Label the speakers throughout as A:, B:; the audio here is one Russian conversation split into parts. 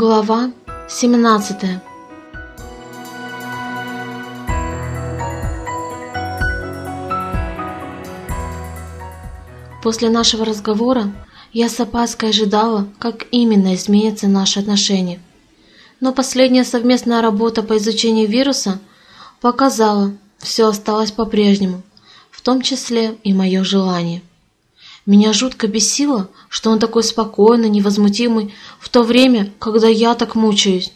A: Глава 17 После нашего разговора я с опаской ожидала, как именно изменятся наши отношения. Но последняя совместная работа по изучению вируса показала, все осталось по-прежнему, в том числе и мое желание. Меня жутко бесило, что он такой спокойный, невозмутимый, в то время, когда я так мучаюсь.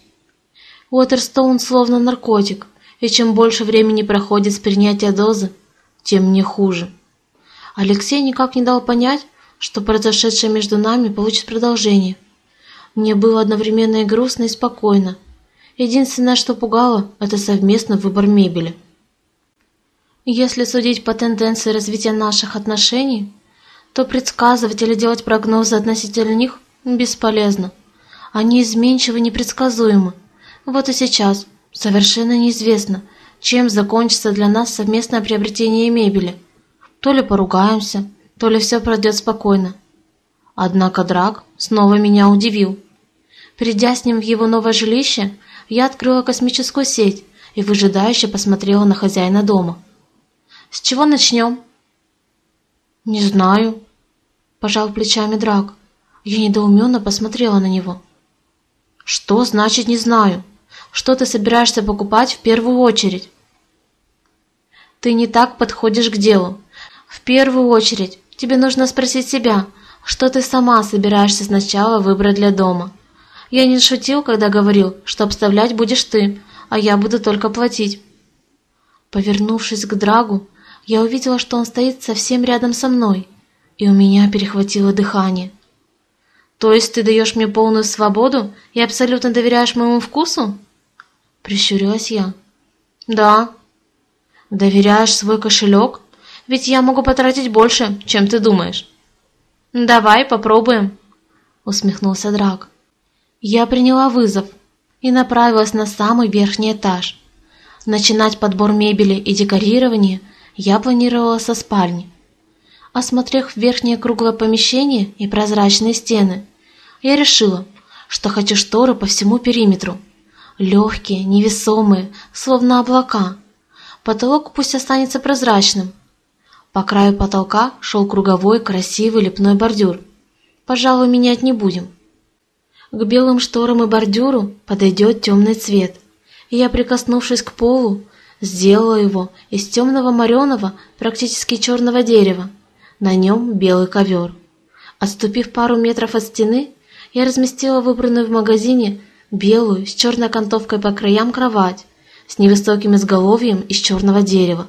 A: Уотерстоун словно наркотик, и чем больше времени проходит с принятия дозы, тем мне хуже. Алексей никак не дал понять, что произошедшее между нами получит продолжение. Мне было одновременно и грустно, и спокойно. Единственное, что пугало, это совместный выбор мебели. Если судить по тенденции развития наших отношений, то предсказывать или делать прогнозы относительно них бесполезно. Они изменчивы и непредсказуемы. Вот и сейчас совершенно неизвестно, чем закончится для нас совместное приобретение мебели. То ли поругаемся, то ли все пройдет спокойно. Однако Драк снова меня удивил. Придя с ним в его новое жилище, я открыла космическую сеть и выжидающе посмотрела на хозяина дома. «С чего начнем?» «Не знаю», – пожал плечами Драк. Я недоуменно посмотрела на него. «Что значит «не знаю»? Что ты собираешься покупать в первую очередь?» «Ты не так подходишь к делу. В первую очередь тебе нужно спросить себя, что ты сама собираешься сначала выбрать для дома. Я не шутил, когда говорил, что обставлять будешь ты, а я буду только платить. Повернувшись к Драгу, я увидела, что он стоит совсем рядом со мной, и у меня перехватило дыхание. «То есть ты даешь мне полную свободу и абсолютно доверяешь моему вкусу?» Прищурилась я. «Да». «Доверяешь свой кошелек?» ведь я могу потратить больше, чем ты думаешь». «Давай попробуем», — усмехнулся Драк. Я приняла вызов и направилась на самый верхний этаж. Начинать подбор мебели и декорирования я планировала со спальни. Осмотрев верхнее круглое помещение и прозрачные стены, я решила, что хочу шторы по всему периметру. Легкие, невесомые, словно облака. Потолок пусть останется прозрачным, по краю потолка шел круговой красивый лепной бордюр. Пожалуй, менять не будем. К белым шторам и бордюру подойдет темный цвет. Я, прикоснувшись к полу, сделала его из темного мореного, практически черного дерева. На нем белый ковер. Отступив пару метров от стены, я разместила выбранную в магазине белую с черной окантовкой по краям кровать с невысоким изголовьем из черного дерева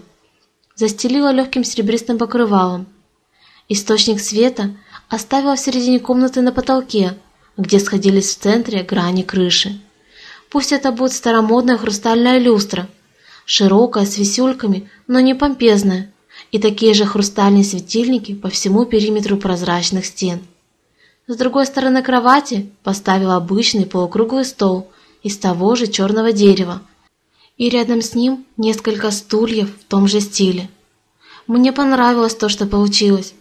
A: застелила легким серебристым покрывалом. Источник света оставила в середине комнаты на потолке, где сходились в центре грани крыши. Пусть это будет старомодная хрустальная люстра, широкая, с висюльками, но не помпезная, и такие же хрустальные светильники по всему периметру прозрачных стен. С другой стороны кровати поставила обычный полукруглый стол из того же черного дерева, и рядом с ним несколько стульев в том же стиле. Мне понравилось то, что получилось.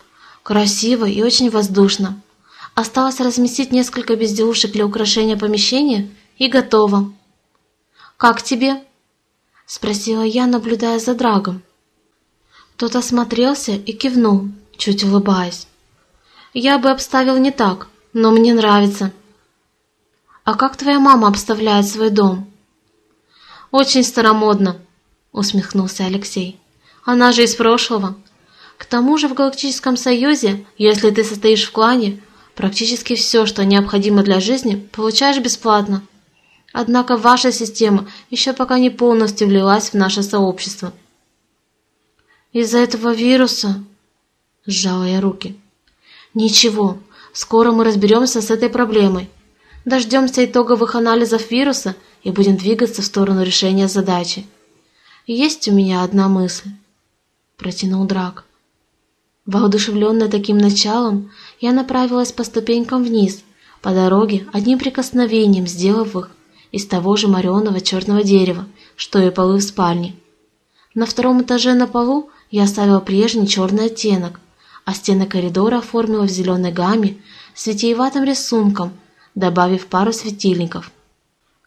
A: Красиво и очень воздушно. Осталось разместить несколько безделушек для украшения помещения и готово. «Как тебе?» – спросила я, наблюдая за Драгом. Тот осмотрелся и кивнул, чуть улыбаясь. «Я бы обставил не так, но мне нравится». «А как твоя мама обставляет свой дом?» «Очень старомодно», — усмехнулся Алексей. «Она же из прошлого. К тому же в Галактическом Союзе, если ты состоишь в клане, практически все, что необходимо для жизни, получаешь бесплатно. Однако ваша система еще пока не полностью влилась в наше сообщество». «Из-за этого вируса...» — сжала я руки. «Ничего, скоро мы разберемся с этой проблемой. Дождемся итоговых анализов вируса — и будем двигаться в сторону решения задачи. Есть у меня одна мысль, протянул Драк. Воодушевленная таким началом, я направилась по ступенькам вниз, по дороге, одним прикосновением сделав их из того же мореного черного дерева, что и полы в спальне. На втором этаже на полу я оставила прежний черный оттенок, а стены коридора оформила в зеленой гамме с витиеватым рисунком добавив пару светильников.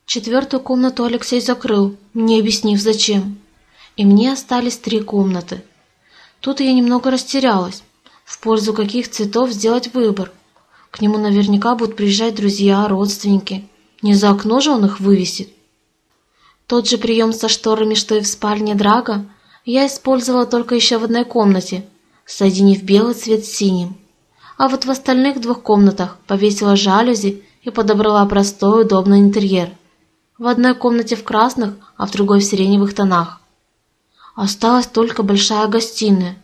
A: Четвертую комнату Алексей закрыл, не объяснив зачем. И мне остались три комнаты. Тут я немного растерялась, в пользу каких цветов сделать выбор. К нему наверняка будут приезжать друзья, родственники. Не за окно же он их вывесит. Тот же прием со шторами, что и в спальне Драга, я использовала только еще в одной комнате, соединив белый цвет с синим. А вот в остальных двух комнатах повесила жалюзи и подобрала простой удобный интерьер. В одной комнате в красных, а в другой в сиреневых тонах. Осталась только большая гостиная.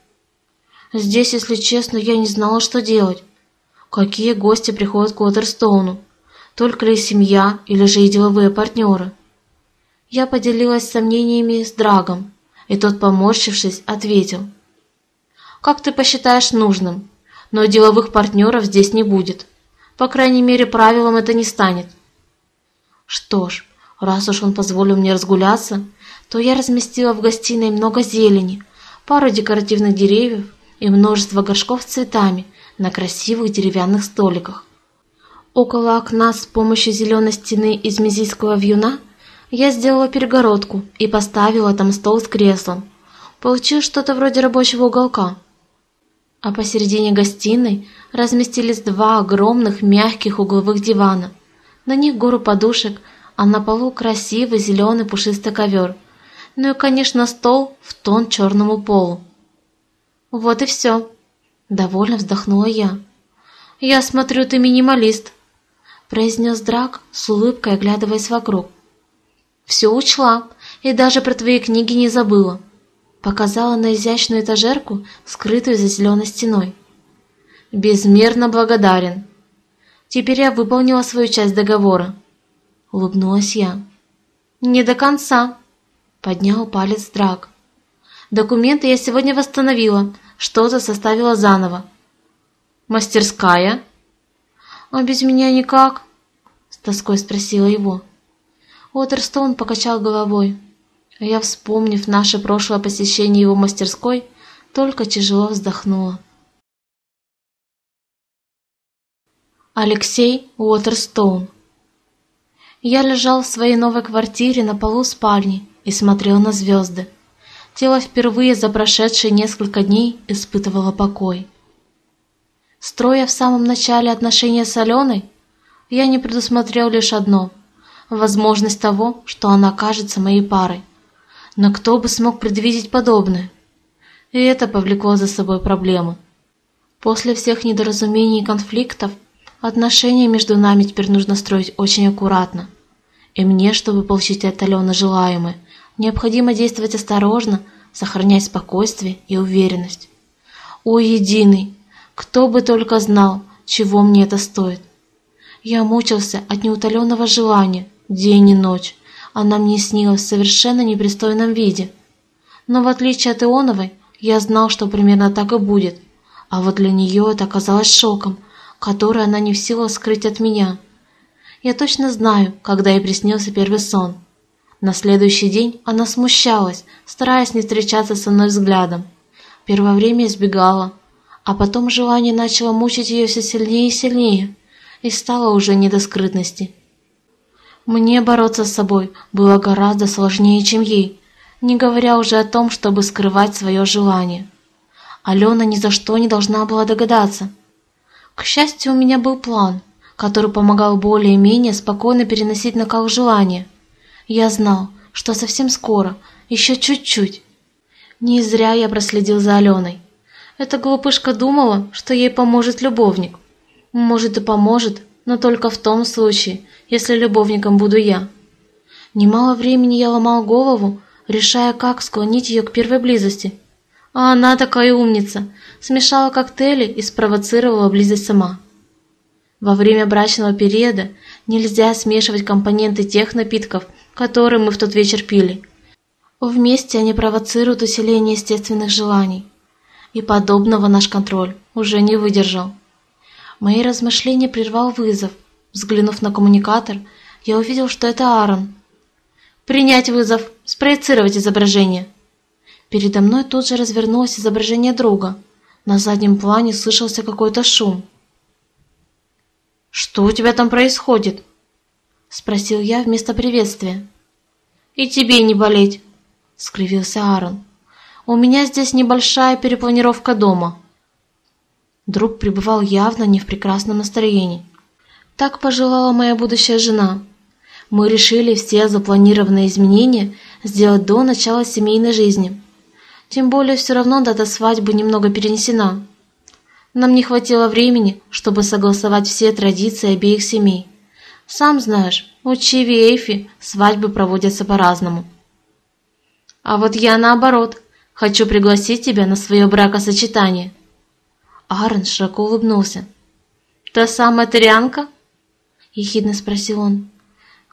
A: Здесь, если честно, я не знала, что делать. Какие гости приходят к Уотерстоуну? Только ли семья или же и деловые партнеры? Я поделилась сомнениями с Драгом, и тот, поморщившись, ответил. «Как ты посчитаешь нужным, но деловых партнеров здесь не будет. По крайней мере, правилом это не станет». Что ж, раз уж он позволил мне разгуляться, то я разместила в гостиной много зелени, пару декоративных деревьев и множество горшков с цветами на красивых деревянных столиках. Около окна с помощью зеленой стены из мизийского вьюна – я сделала перегородку и поставила там стол с креслом. Получилось что-то вроде рабочего уголка. А посередине гостиной разместились два огромных мягких угловых дивана. На них гору подушек, а на полу красивый зеленый пушистый ковер. Ну и, конечно, стол в тон черному полу. Вот и все. Довольно вздохнула я. «Я смотрю, ты минималист», – произнес Драк с улыбкой, оглядываясь вокруг. Все учла и даже про твои книги не забыла. Показала на изящную этажерку, скрытую за зеленой стеной. Безмерно благодарен. Теперь я выполнила свою часть договора. Улыбнулась я. Не до конца. Поднял палец Драк. Документы я сегодня восстановила, что-то составила заново. Мастерская? А без меня никак? С тоской спросила его. Уотерстоун покачал головой. А я, вспомнив наше прошлое посещение его мастерской, только тяжело вздохнула. Алексей Уотерстоун Я лежал в своей новой квартире на полу спальни и смотрел на звезды. Тело впервые за прошедшие несколько дней испытывало покой. Строя в самом начале отношения с Аленой, я не предусмотрел лишь одно – возможность того, что она окажется моей парой. Но кто бы смог предвидеть подобное? И это повлекло за собой проблемы. После всех недоразумений и конфликтов отношения между нами теперь нужно строить очень аккуратно. И мне, чтобы получить от Алены желаемое, необходимо действовать осторожно, сохранять спокойствие и уверенность. О, единый! Кто бы только знал, чего мне это стоит. Я мучился от неутоленного желания, День и ночь она мне снилась в совершенно непристойном виде. Но в отличие от Ионовой, я знал, что примерно так и будет. А вот для нее это оказалось шоком, который она не в силах скрыть от меня. Я точно знаю, когда ей приснился первый сон. На следующий день она смущалась, стараясь не встречаться со мной взглядом. Первое время избегала, а потом желание начало мучить ее все сильнее и сильнее, и стало уже не до скрытности. Мне бороться с собой было гораздо сложнее, чем ей, не говоря уже о том, чтобы скрывать свое желание. Алена ни за что не должна была догадаться. К счастью, у меня был план, который помогал более-менее спокойно переносить накал желания. Я знал, что совсем скоро, еще чуть-чуть. Не зря я проследил за Аленой. Эта глупышка думала, что ей поможет любовник. Может и поможет, но только в том случае, если любовником буду я. Немало времени я ломал голову, решая, как склонить ее к первой близости. А она такая умница, смешала коктейли и спровоцировала близость сама. Во время брачного периода нельзя смешивать компоненты тех напитков, которые мы в тот вечер пили. Вместе они провоцируют усиление естественных желаний. И подобного наш контроль уже не выдержал. Мои размышления прервал вызов. Взглянув на коммуникатор, я увидел, что это Аарон. «Принять вызов! Спроецировать изображение!» Передо мной тут же развернулось изображение друга. На заднем плане слышался какой-то шум. «Что у тебя там происходит?» — спросил я вместо приветствия. «И тебе не болеть!» — скривился Аарон. «У меня здесь небольшая перепланировка дома». Друг пребывал явно не в прекрасном настроении. Так пожелала моя будущая жена. Мы решили все запланированные изменения сделать до начала семейной жизни. Тем более все равно дата свадьбы немного перенесена. Нам не хватило времени, чтобы согласовать все традиции обеих семей. Сам знаешь, у Чиви и Эйфи свадьбы проводятся по-разному. А вот я наоборот, хочу пригласить тебя на свое бракосочетание. Аарон широко улыбнулся. «Та самая Тарианка?» — ехидно спросил он.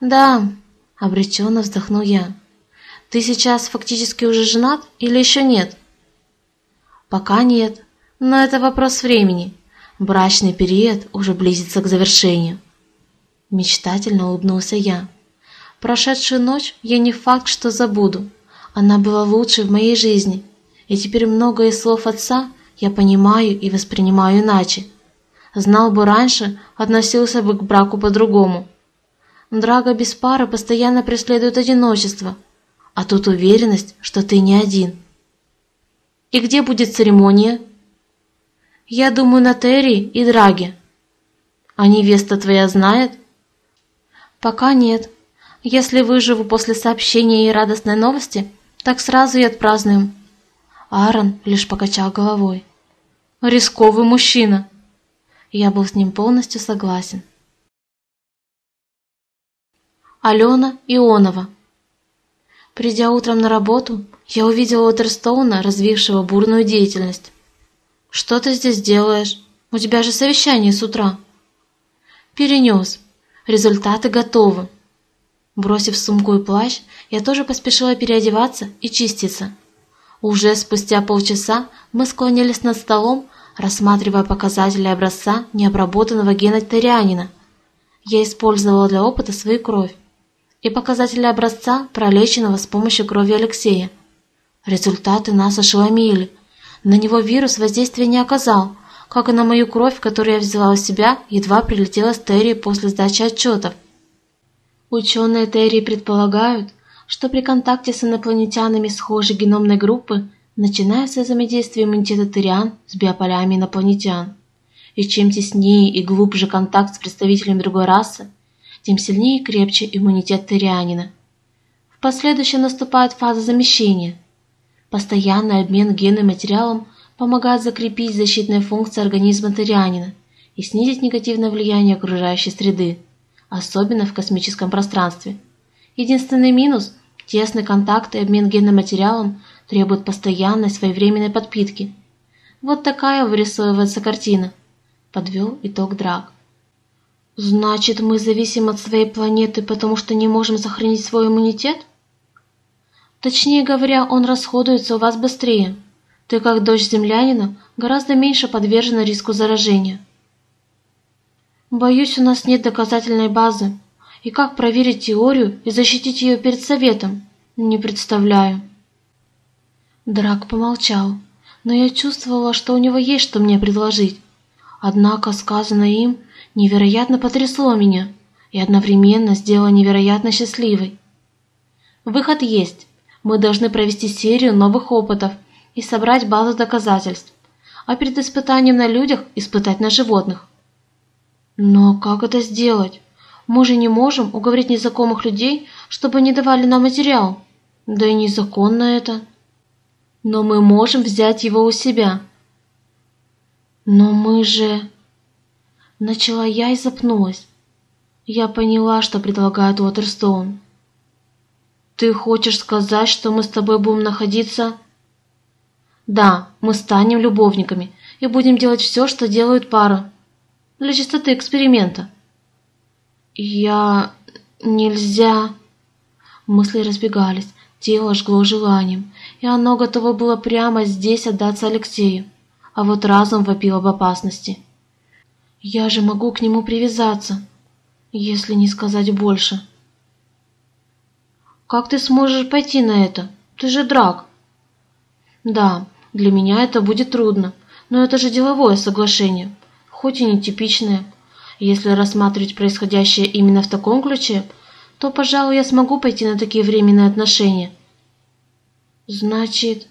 A: «Да», — обреченно вздохнул я. «Ты сейчас фактически уже женат или еще нет?» «Пока нет», но это вопрос времени. Брачный период уже близится к завершению. Мечтательно улыбнулся я. Прошедшую ночь я не факт, что забуду. Она была лучшей в моей жизни. И теперь многое слов отца я понимаю и воспринимаю иначе. Знал бы раньше, относился бы к браку по-другому. Драга без пары постоянно преследует одиночество, а тут уверенность, что ты не один. «И где будет церемония?» Я думаю на Терри и Драге. А невеста твоя знает? Пока нет. Если выживу после сообщения и радостной новости, так сразу и отпразднуем. Аарон лишь покачал головой. Рисковый мужчина. Я был с ним полностью согласен. Алена Ионова Придя утром на работу, я увидела Уотерстоуна, развившего бурную деятельность. «Что ты здесь делаешь? У тебя же совещание с утра». «Перенес. Результаты готовы». Бросив сумку и плащ, я тоже поспешила переодеваться и чиститься. Уже спустя полчаса мы склонились над столом, рассматривая показатели образца необработанного гена. Я использовала для опыта свою кровь и показатели образца, пролеченного с помощью крови Алексея. Результаты нас ошеломили – на него вирус воздействия не оказал, как и на мою кровь, которую я взяла у себя, едва прилетела с Терри после сдачи отчетов. Ученые Терри предполагают, что при контакте с инопланетянами схожей геномной группы начинается взаимодействие иммунитета Терриан с биополями инопланетян. И чем теснее и глубже контакт с представителями другой расы, тем сильнее и крепче иммунитет Террианина. В последующем наступает фаза замещения – Постоянный обмен генным материалом помогает закрепить защитные функции организма Тарианина и снизить негативное влияние окружающей среды, особенно в космическом пространстве. Единственный минус – тесный контакт и обмен генным материалом требует постоянной своевременной подпитки. Вот такая вырисовывается картина. Подвел итог Драк. Значит, мы зависим от своей планеты, потому что не можем сохранить свой иммунитет? Точнее говоря, он расходуется у вас быстрее. Ты, как дочь землянина, гораздо меньше подвержена риску заражения. Боюсь, у нас нет доказательной базы. И как проверить теорию и защитить ее перед советом? Не представляю. Драк помолчал, но я чувствовала, что у него есть что мне предложить. Однако сказанное им невероятно потрясло меня и одновременно сделало невероятно счастливой. Выход есть, мы должны провести серию новых опытов и собрать базу доказательств, а перед испытанием на людях испытать на животных. Но как это сделать? Мы же не можем уговорить незнакомых людей, чтобы они давали нам материал. Да и незаконно это. Но мы можем взять его у себя. Но мы же... Начала я и запнулась. Я поняла, что предлагает Уотерстоун. Ты хочешь сказать, что мы с тобой будем находиться... Да, мы станем любовниками и будем делать все, что делают пара. Для чистоты эксперимента. Я... нельзя... Мысли разбегались, тело жгло желанием, и оно готово было прямо здесь отдаться Алексею. А вот разум вопил об опасности. Я же могу к нему привязаться, если не сказать больше. Как ты сможешь пойти на это? Ты же драк. Да, для меня это будет трудно, но это же деловое соглашение, хоть и нетипичное. Если рассматривать происходящее именно в таком ключе, то, пожалуй, я смогу пойти на такие временные отношения. Значит...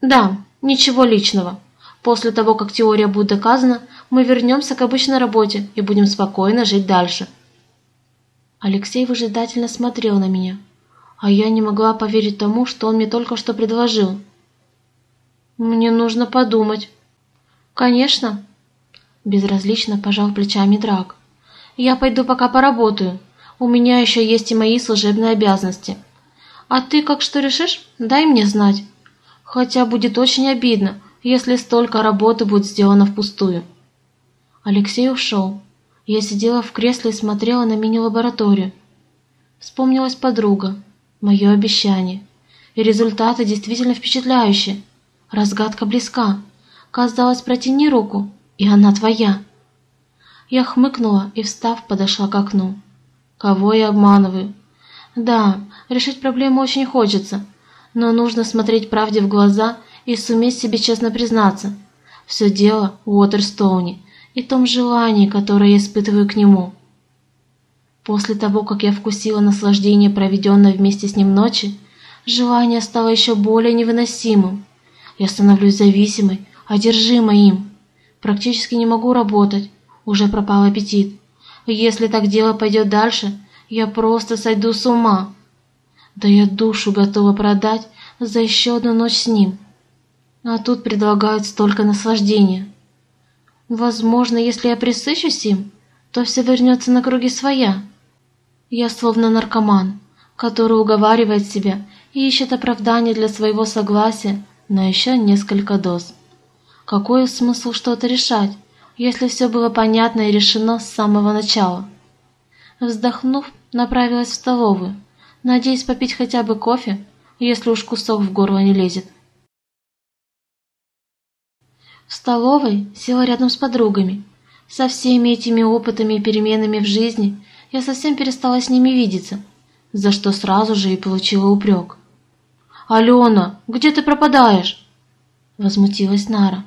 A: Да, ничего личного. После того, как теория будет доказана, мы вернемся к обычной работе и будем спокойно жить дальше. Алексей выжидательно смотрел на меня, а я не могла поверить тому, что он мне только что предложил. Мне нужно подумать. Конечно. Безразлично пожал плечами Драк. Я пойду пока поработаю. У меня еще есть и мои служебные обязанности. А ты как что решишь, дай мне знать. Хотя будет очень обидно, если столько работы будет сделано впустую. Алексей ушел. Я сидела в кресле и смотрела на мини-лабораторию. Вспомнилась подруга, мое обещание. И результаты действительно впечатляющие. Разгадка близка. Казалось, протяни руку, и она твоя. Я хмыкнула и, встав, подошла к окну. Кого я обманываю? Да, решить проблему очень хочется, но нужно смотреть правде в глаза и суметь себе честно признаться. Все дело в Уотерстоуне и том желании, которое я испытываю к нему. После того, как я вкусила наслаждение, проведенное вместе с ним ночи, желание стало еще более невыносимым. Я становлюсь зависимой, одержимой им. Практически не могу работать, уже пропал аппетит. Если так дело пойдет дальше, я просто сойду с ума. Да я душу готова продать за еще одну ночь с ним. А тут предлагают столько наслаждения. Возможно, если я присыщусь им, то все вернется на круги своя. Я словно наркоман, который уговаривает себя и ищет оправдание для своего согласия на еще несколько доз. Какой смысл что-то решать, если все было понятно и решено с самого начала? Вздохнув, направилась в столовую, надеясь попить хотя бы кофе, если уж кусок в горло не лезет. В столовой села рядом с подругами. Со всеми этими опытами и переменами в жизни я совсем перестала с ними видеться, за что сразу же и получила упрек. «Алена, где ты пропадаешь?» Возмутилась Нара.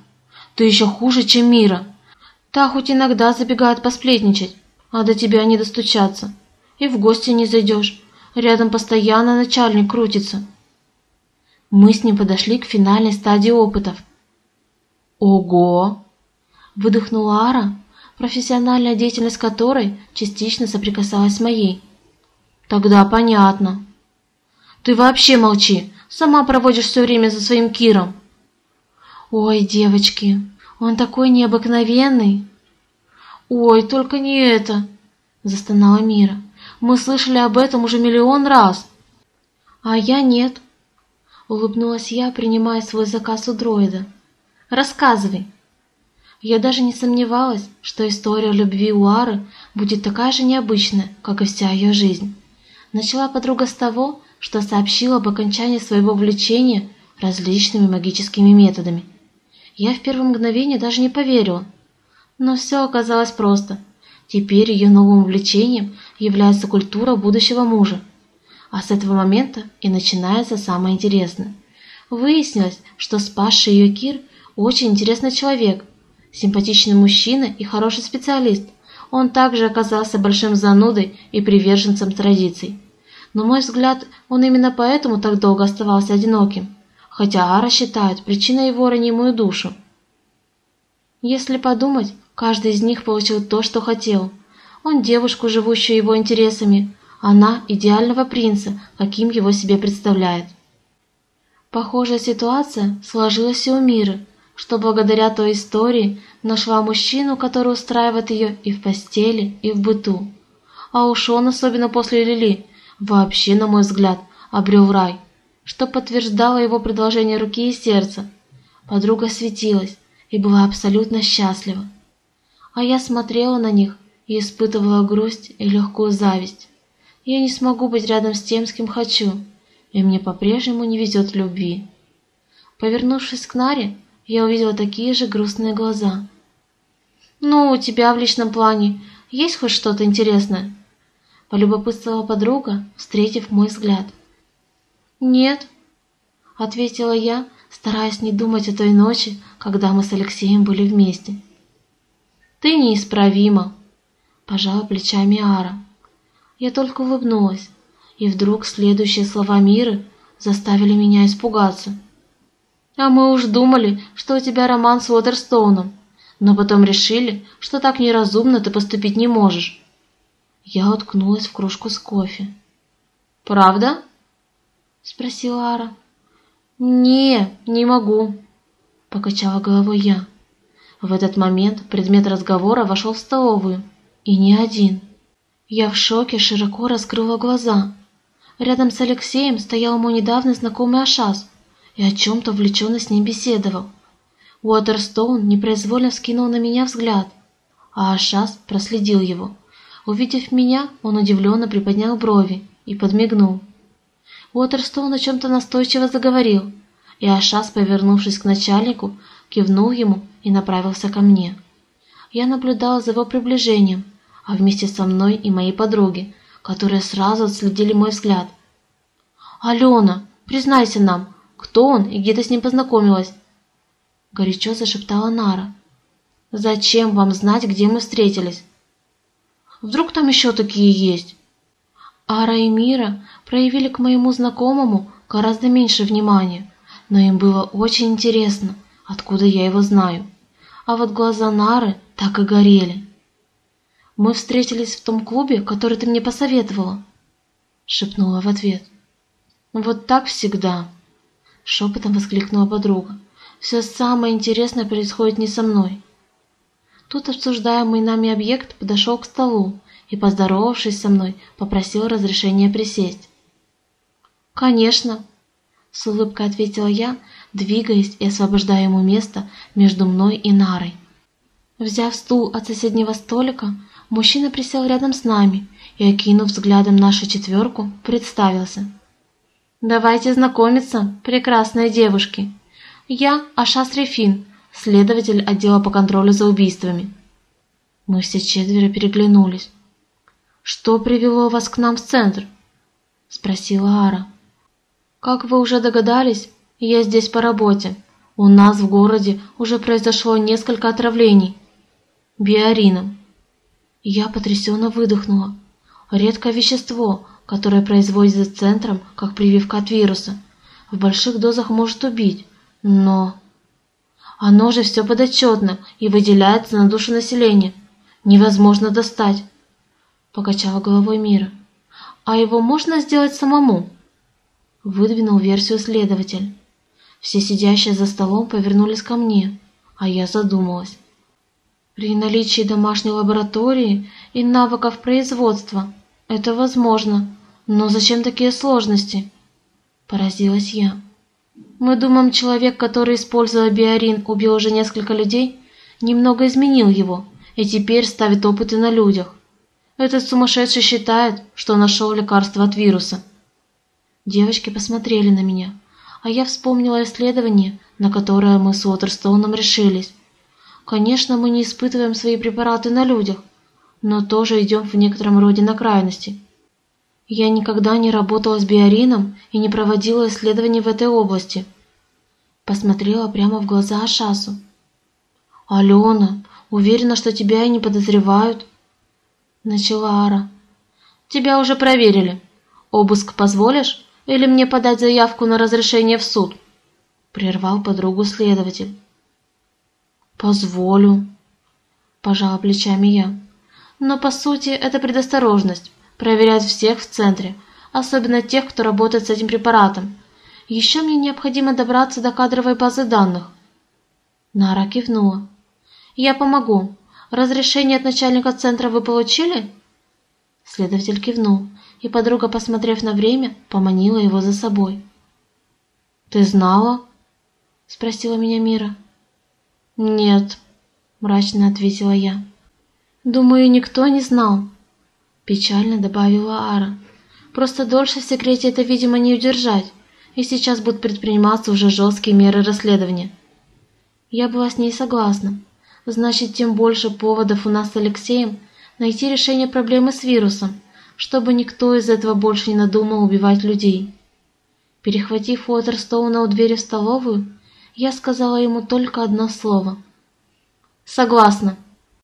A: «Ты еще хуже, чем Мира. Та хоть иногда забегает посплетничать, а до тебя не достучаться. И в гости не зайдешь. Рядом постоянно начальник крутится». Мы с ним подошли к финальной стадии опытов – «Ого!» – выдохнула Ара, профессиональная деятельность которой частично соприкасалась с моей. «Тогда понятно». «Ты вообще молчи, сама проводишь все время за своим Киром». «Ой, девочки, он такой необыкновенный!» «Ой, только не это!» – застонала Мира. «Мы слышали об этом уже миллион раз!» «А я нет!» – улыбнулась я, принимая свой заказ у дроида. Рассказывай!» Я даже не сомневалась, что история любви Уары будет такая же необычная, как и вся ее жизнь. Начала подруга с того, что сообщила об окончании своего влечения различными магическими методами. Я в первое мгновение даже не поверила. Но все оказалось просто. Теперь ее новым увлечением является культура будущего мужа. А с этого момента и начинается самое интересное. Выяснилось, что спасший ее Кир очень интересный человек, симпатичный мужчина и хороший специалист. Он также оказался большим занудой и приверженцем традиций. На мой взгляд, он именно поэтому так долго оставался одиноким, хотя Ара считает причиной его ранимую душу. Если подумать, каждый из них получил то, что хотел. Он девушку, живущую его интересами, она идеального принца, каким его себе представляет. Похожая ситуация сложилась и у Миры, что благодаря той истории нашла мужчину, который устраивает ее и в постели, и в быту. А уж он, особенно после Лили, вообще, на мой взгляд, обрел рай, что подтверждало его предложение руки и сердца. Подруга светилась и была абсолютно счастлива. А я смотрела на них и испытывала грусть и легкую зависть. Я не смогу быть рядом с тем, с кем хочу, и мне по-прежнему не везет любви. Повернувшись к Наре, я увидела такие же грустные глаза. «Ну, у тебя в личном плане есть хоть что-то интересное?» Полюбопытствовала подруга, встретив мой взгляд. «Нет», — ответила я, стараясь не думать о той ночи, когда мы с Алексеем были вместе. «Ты неисправима», Пожала плечами Ара. Я только улыбнулась, и вдруг следующие слова Миры заставили меня испугаться. «А мы уж думали, что у тебя роман с Уотерстоуном, но потом решили, что так неразумно ты поступить не можешь». Я уткнулась в кружку с кофе. «Правда?» — спросила Ара. «Не, не могу», — покачала головой я. В этот момент предмет разговора вошел в столовую, и не один. Я в шоке широко раскрыла глаза. Рядом с Алексеем стоял мой недавно знакомый Ашас и о чем-то увлеченно с ним беседовал. Уотерстоун непроизвольно вскинул на меня взгляд, а Ашас проследил его. Увидев меня, он удивленно приподнял брови и подмигнул. Уотерстоун о чем-то настойчиво заговорил, и Ашас, повернувшись к начальнику, кивнул ему и направился ко мне. Я наблюдала за его приближением, а вместе со мной и моей подруги, которые сразу отследили мой взгляд. «Алена, признайся нам, кто он и где ты с ним познакомилась?» Горячо зашептала Нара. «Зачем вам знать, где мы встретились?» «Вдруг там еще такие есть?» Ара и Мира проявили к моему знакомому гораздо меньше внимания, но им было очень интересно, откуда я его знаю. А вот глаза Нары так и горели. «Мы встретились в том клубе, который ты мне посоветовала», — шепнула в ответ. «Вот так всегда», — шепотом воскликнула подруга. «Все самое интересное происходит не со мной». Тут обсуждаемый нами объект подошел к столу и, поздоровавшись со мной, попросил разрешения присесть. «Конечно», — с улыбкой ответила я, двигаясь и освобождая ему место между мной и Нарой. Взяв стул от соседнего столика, мужчина присел рядом с нами и, окинув взглядом нашу четверку, представился. «Давайте знакомиться, прекрасные девушки. Я Ашас Рефин, следователь отдела по контролю за убийствами». Мы все четверо переглянулись. «Что привело вас к нам в центр?» — спросила Ара. «Как вы уже догадались, я здесь по работе. У нас в городе уже произошло несколько отравлений. Биорином». Я потрясенно выдохнула. Редкое вещество, которое производится центром, как прививка от вируса. В больших дозах может убить, но... Оно же все подотчетно и выделяется на душу населения. Невозможно достать покачала головой Мира. А его можно сделать самому? Выдвинул версию следователь. Все сидящие за столом повернулись ко мне, а я задумалась. При наличии домашней лаборатории и навыков производства это возможно, но зачем такие сложности? Поразилась я. Мы думаем, человек, который использовал биорин, убил уже несколько людей, немного изменил его и теперь ставит опыты на людях. Этот сумасшедший считает, что нашел лекарство от вируса. Девочки посмотрели на меня, а я вспомнила исследование, на которое мы с Уотерстоуном решились. Конечно, мы не испытываем свои препараты на людях, но тоже идем в некотором роде на крайности. Я никогда не работала с биорином и не проводила исследований в этой области. Посмотрела прямо в глаза Ашасу. «Алена, уверена, что тебя и не подозревают?» Начала Ара. «Тебя уже проверили. Обыск позволишь или мне подать заявку на разрешение в суд?» Прервал подругу следователь. «Позволю», – пожала плечами я. «Но по сути это предосторожность, проверять всех в центре, особенно тех, кто работает с этим препаратом. Еще мне необходимо добраться до кадровой базы данных». Нара кивнула. «Я помогу. Разрешение от начальника центра вы получили?» Следователь кивнул, и подруга, посмотрев на время, поманила его за собой. «Ты знала?» — спросила меня Мира. «Нет», — мрачно ответила я. «Думаю, никто не знал», — печально добавила Ара. «Просто дольше в секрете это, видимо, не удержать, и сейчас будут предприниматься уже жесткие меры расследования». Я была с ней согласна. Значит, тем больше поводов у нас с Алексеем найти решение проблемы с вирусом, чтобы никто из этого больше не надумал убивать людей. Перехватив Уотерстоуна у двери в столовую, я сказала ему только одно слово. «Согласна».